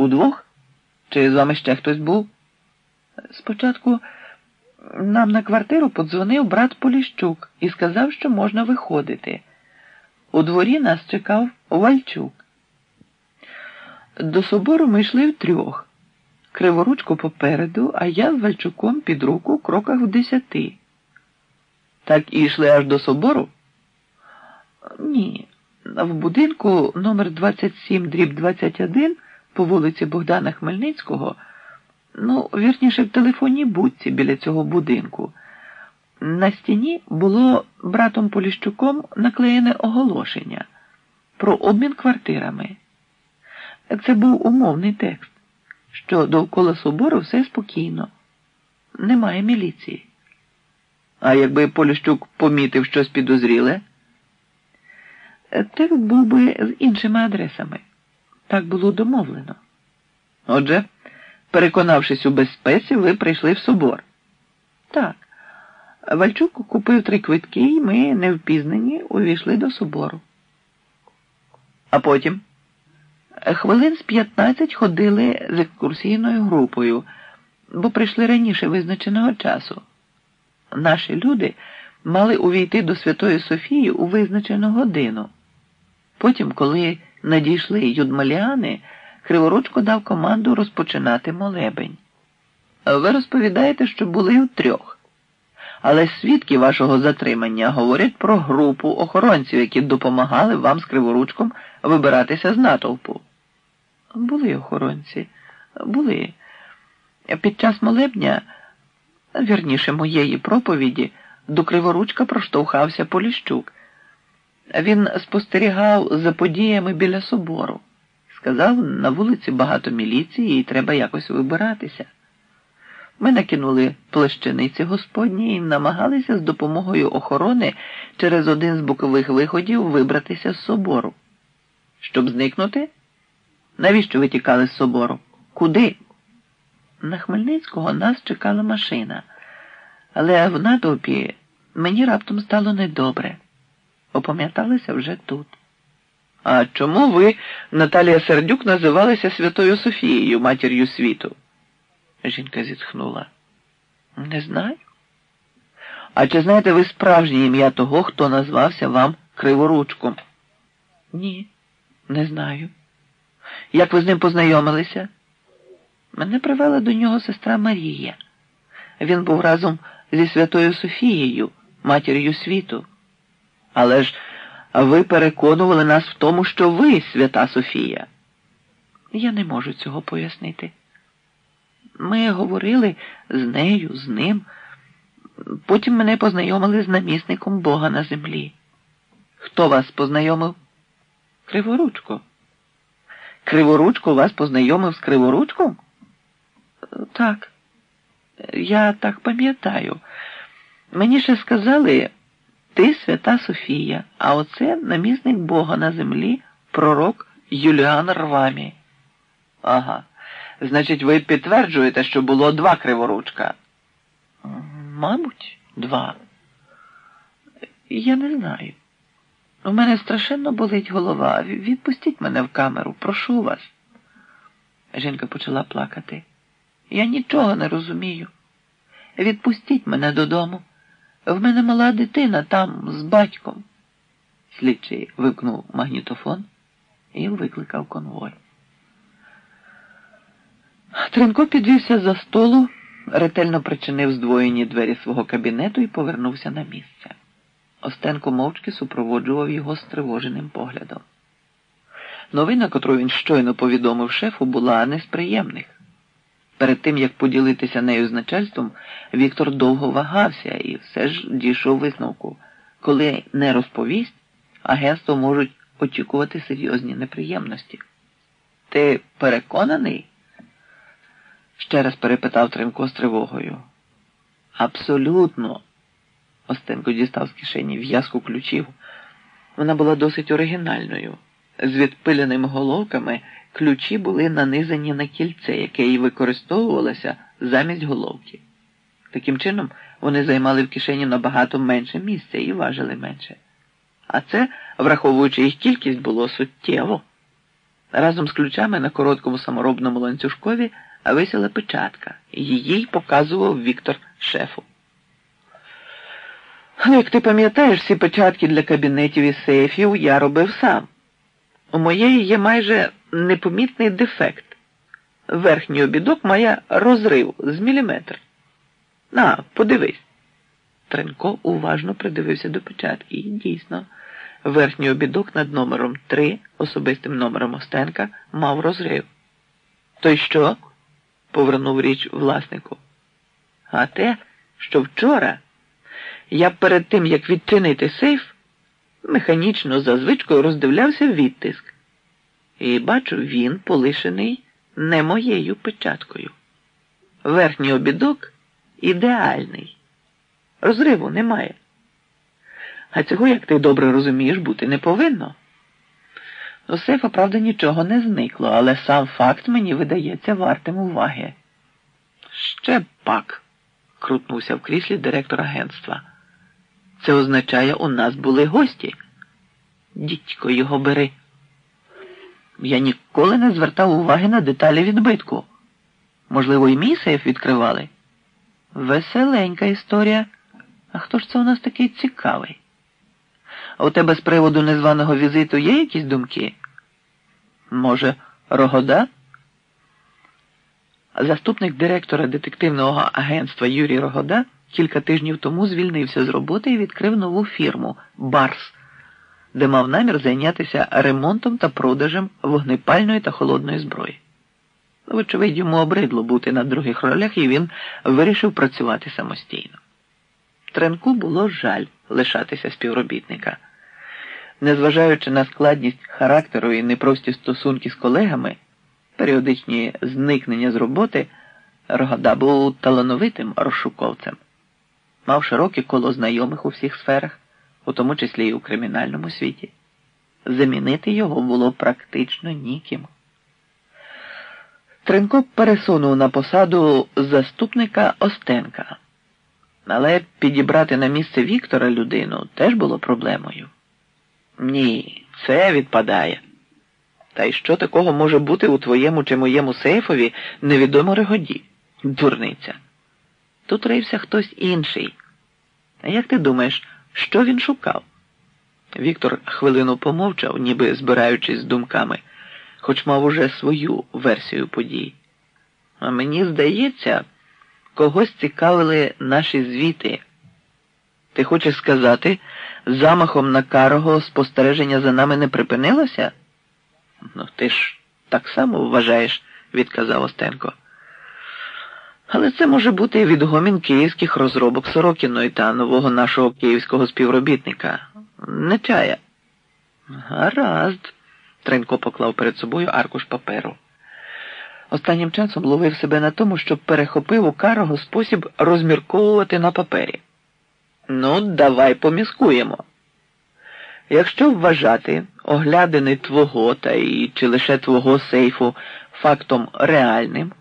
Удвох? Чи з вами ще хтось був? Спочатку нам на квартиру подзвонив брат Поліщук і сказав, що можна виходити. У дворі нас чекав Вальчук. До собору ми йшли втрьох. Криворучко попереду, а я з Вальчуком під руку в кроках в десяти. Так і йшли аж до собору? Ні. В будинку номер 27 дріб 21 по вулиці Богдана Хмельницького, ну, вірніше, в телефонній будці біля цього будинку. На стіні було братом Поліщуком наклеєне оголошення про обмін квартирами. Це був умовний текст, що довкола собору все спокійно, немає міліції. А якби Поліщук помітив щось підозріле? Текст був би з іншими адресами. Так було домовлено. Отже, переконавшись у безпеці, ви прийшли в собор. Так. Вальчук купив три квитки, і ми, невпізнані, увійшли до собору. А потім хвилин з 15 ходили з екскурсійною групою, бо прийшли раніше визначеного часу. Наші люди мали увійти до Святої Софії у визначену годину. Потім, коли надійшли юдмаліани, Криворучко дав команду розпочинати молебень. Ви розповідаєте, що були втрьох. Але свідки вашого затримання говорять про групу охоронців, які допомагали вам з Криворучком вибиратися з натовпу. Були охоронці, були. Під час молебня, вірніше моєї проповіді, до Криворучка проштовхався Поліщук. Він спостерігав за подіями біля собору. Сказав, на вулиці багато міліції і треба якось вибиратися. Ми накинули плещениці господні і намагалися з допомогою охорони через один з бокових виходів вибратися з собору. Щоб зникнути? Навіщо ви тікали з собору? Куди? На Хмельницького нас чекала машина, але в натовпі мені раптом стало недобре. Опам'яталися вже тут. А чому ви, Наталія Сердюк, називалися Святою Софією, матір'ю світу? Жінка зітхнула. Не знаю. А чи знаєте ви справжнє ім'я того, хто назвався вам Криворучком? Ні, не знаю. Як ви з ним познайомилися? Мене привела до нього сестра Марія. Він був разом зі Святою Софією, матір'ю світу. Але ж ви переконували нас в тому, що ви свята Софія. Я не можу цього пояснити. Ми говорили з нею, з ним. Потім мене познайомили з намісником Бога на землі. Хто вас познайомив? Криворучко. Криворучко вас познайомив з Криворучком? Так, я так пам'ятаю. Мені ще сказали. Ти свята Софія, а оце намісник Бога на землі, пророк Юліан Рвамі. Ага. Значить, ви підтверджуєте, що було два криворучка? Мабуть, два. Я не знаю. У мене страшенно болить голова. Відпустіть мене в камеру, прошу вас. Жінка почала плакати. Я нічого не розумію. Відпустіть мене додому. В мене мала дитина там з батьком. Слідчий вимкнув магнітофон і викликав конвой. Тренко підвівся за столу, ретельно причинив здвоєні двері свого кабінету і повернувся на місце. Остенко мовчки супроводжував його стривоженим поглядом. Новина, котру він щойно повідомив шефу, була не з приємних. Перед тим, як поділитися нею з начальством, Віктор довго вагався і все ж дійшов висновку. Коли не розповість, агентство можуть очікувати серйозні неприємності. Ти переконаний? ще раз перепитав Тренко з тривогою. Абсолютно. Остенко дістав з кишені в'язку ключів. Вона була досить оригінальною. З відпиленими головками ключі були нанизані на кільце, яке і використовувалося замість головки. Таким чином, вони займали в кишені набагато менше місця і важили менше. А це, враховуючи їх кількість, було суттєво. Разом з ключами на короткому саморобному ланцюжкові висіла печатка. Її показував Віктор шефу. Ну, як ти пам'ятаєш, всі печатки для кабінетів і сейфів я робив сам. У моєї є майже непомітний дефект. Верхній обідок має розрив з міліметр. На, подивись. Тренко уважно придивився до печатки і дійсно. Верхній обідок над номером 3, особистим номером Остенка, мав розрив. То й що? повернув річ власнику. А те, що вчора я перед тим, як відчинити сейф, механічно за звичкою роздивлявся відтиск. І бачу, він полишений не моєю печаткою. Верхній обідок ідеальний. Розриву немає. А цього, як ти добре розумієш, бути не повинно. У сейфа, правда, нічого не зникло, але сам факт мені видається вартим уваги. Ще пак, крутнувся в кріслі директор агентства. Це означає, у нас були гості. Дідько його бери. Я ніколи не звертав уваги на деталі відбитку. Можливо, і мій сейф відкривали. Веселенька історія. А хто ж це у нас такий цікавий? А у тебе з приводу незваного візиту є якісь думки? Може, Рогода? Заступник директора детективного агентства Юрій Рогода кілька тижнів тому звільнився з роботи і відкрив нову фірму Барс, де мав намір зайнятися ремонтом та продажем вогнепальної та холодної зброї. Вочевидь, йому обридло бути на других ролях, і він вирішив працювати самостійно. Тренку було жаль лишатися співробітника. Незважаючи на складність характеру і непрості стосунки з колегами, періодичні зникнення з роботи, Рогода був талановитим розшуковцем, мав широке коло знайомих у всіх сферах, у тому числі і у кримінальному світі. Замінити його було практично ніким. Тренко пересунув на посаду заступника Остенка, але підібрати на місце Віктора людину теж було проблемою. Ні, це відпадає. Та й що такого може бути у твоєму чи моєму сейфові, невідомо регоді, дурниця. Тут рився хтось інший. А як ти думаєш, що він шукав? Віктор хвилину помовчав, ніби збираючись з думками, хоч мав уже свою версію подій. А мені здається, когось цікавили наші звіти. Ти хочеш сказати, замахом на карого спостереження за нами не припинилося? Ну, ти ж так само вважаєш, відказав Остенко. Але це може бути відгомін київських розробок Сорокіної та нового нашого київського співробітника. Не чая. Гаразд. Тренко поклав перед собою аркуш паперу. Останнім часом ловив себе на тому, що перехопив у карого спосіб розмірковувати на папері. Ну, давай поміскуємо. Якщо вважати оглядини твого та і чи лише твого сейфу фактом реальним,